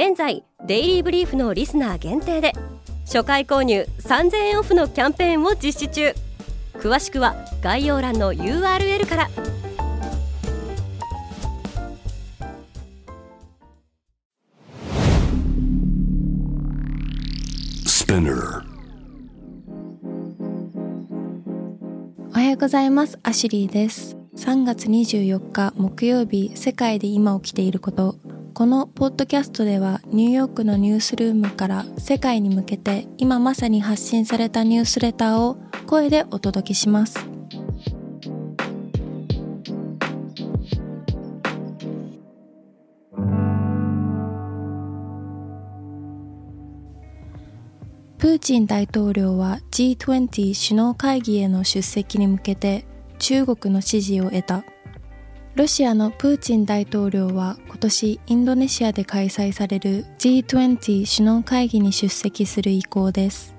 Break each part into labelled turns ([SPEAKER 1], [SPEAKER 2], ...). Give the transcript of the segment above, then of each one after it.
[SPEAKER 1] 現在デイリーブリーフのリスナー限定で初回購入3000円オフのキャンペーンを実施中。詳しくは概要欄の URL から。
[SPEAKER 2] おはようございます。アシュリーです。3月24日木曜日世界で今起きていることこのポッドキャストではニューヨークのニュースルームから世界に向けて今まさに発信されたニュースレターを声でお届けします。プーチン大統領は G20 首脳会議への出席に向けて中国の支持を得た。ロシアのプーチン大統領は今年インドネシアで開催される G20 首脳会議に出席する意向です。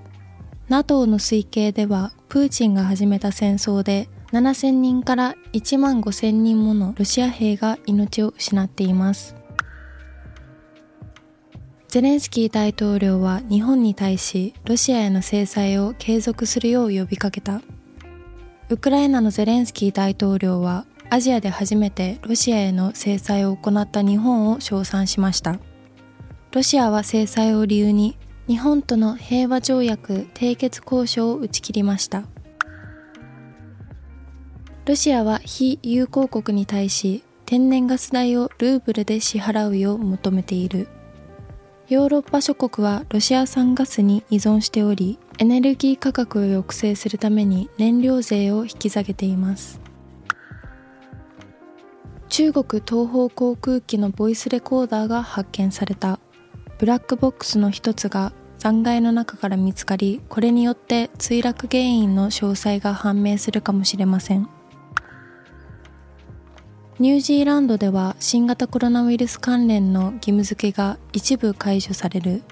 [SPEAKER 2] NATO の推計ではプーチンが始めた戦争で7000人から1万5000人ものロシア兵が命を失っています。ゼレンスキー大統領は日本に対しロシアへの制裁を継続するよう呼びかけた。ウクライナのゼレンスキー大統領はアジアで初めてロシアへの制裁を行った日本を称賛しました。ロシアは制裁を理由に日本との平和条約締結交渉を打ち切りました。ロシアは非友好国に対し天然ガス代をルーブルで支払うよう求めている。ヨーロッパ諸国はロシア産ガスに依存しておりエネルギー価格を抑制するために燃料税を引き下げています。中国東方航空機のボイスレコーダーが発見された。ブラックボックスの一つが残骸の中から見つかりこれによって墜落原因の詳細が判明するかもしれません。ニュージーランドでは新型コロナウイルス関連の義務付けが一部解除される。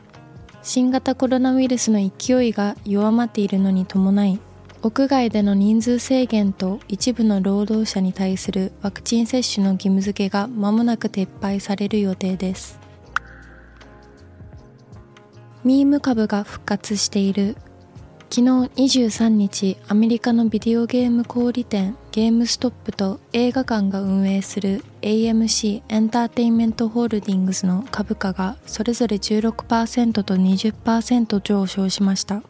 [SPEAKER 2] 新型コロナウイルスの勢いが弱まっているのに伴い屋外での人数制限と一部の労働者に対するワクチン接種の義務付けが間もなく撤廃される予定です。ミーム株が復活している。昨日23日アメリカのビデオゲーム小売店ゲームストップと映画館が運営する AMC エンターテインメントホールディングスの株価がそれぞれ16%と20%上昇しました。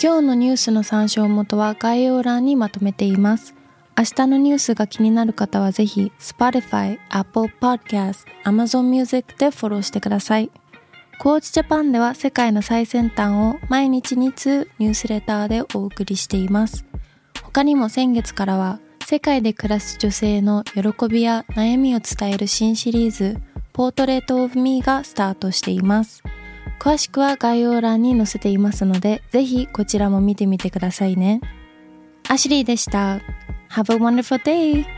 [SPEAKER 2] 今日のニュースの参照元は概要欄にまとめています。明日のニュースが気になる方はぜひ Spotify、Apple Podcast、Amazon Music でフォローしてください。コーチジャパンでは世界の最先端を毎日2通ニュースレターでお送りしています。他にも先月からは世界で暮らす女性の喜びや悩みを伝える新シリーズポートレートオブミーがスタートしています。詳しくは概要欄に載せていますので、ぜひこちらも見てみてくださいね。アシュリーでした。Have a wonderful day!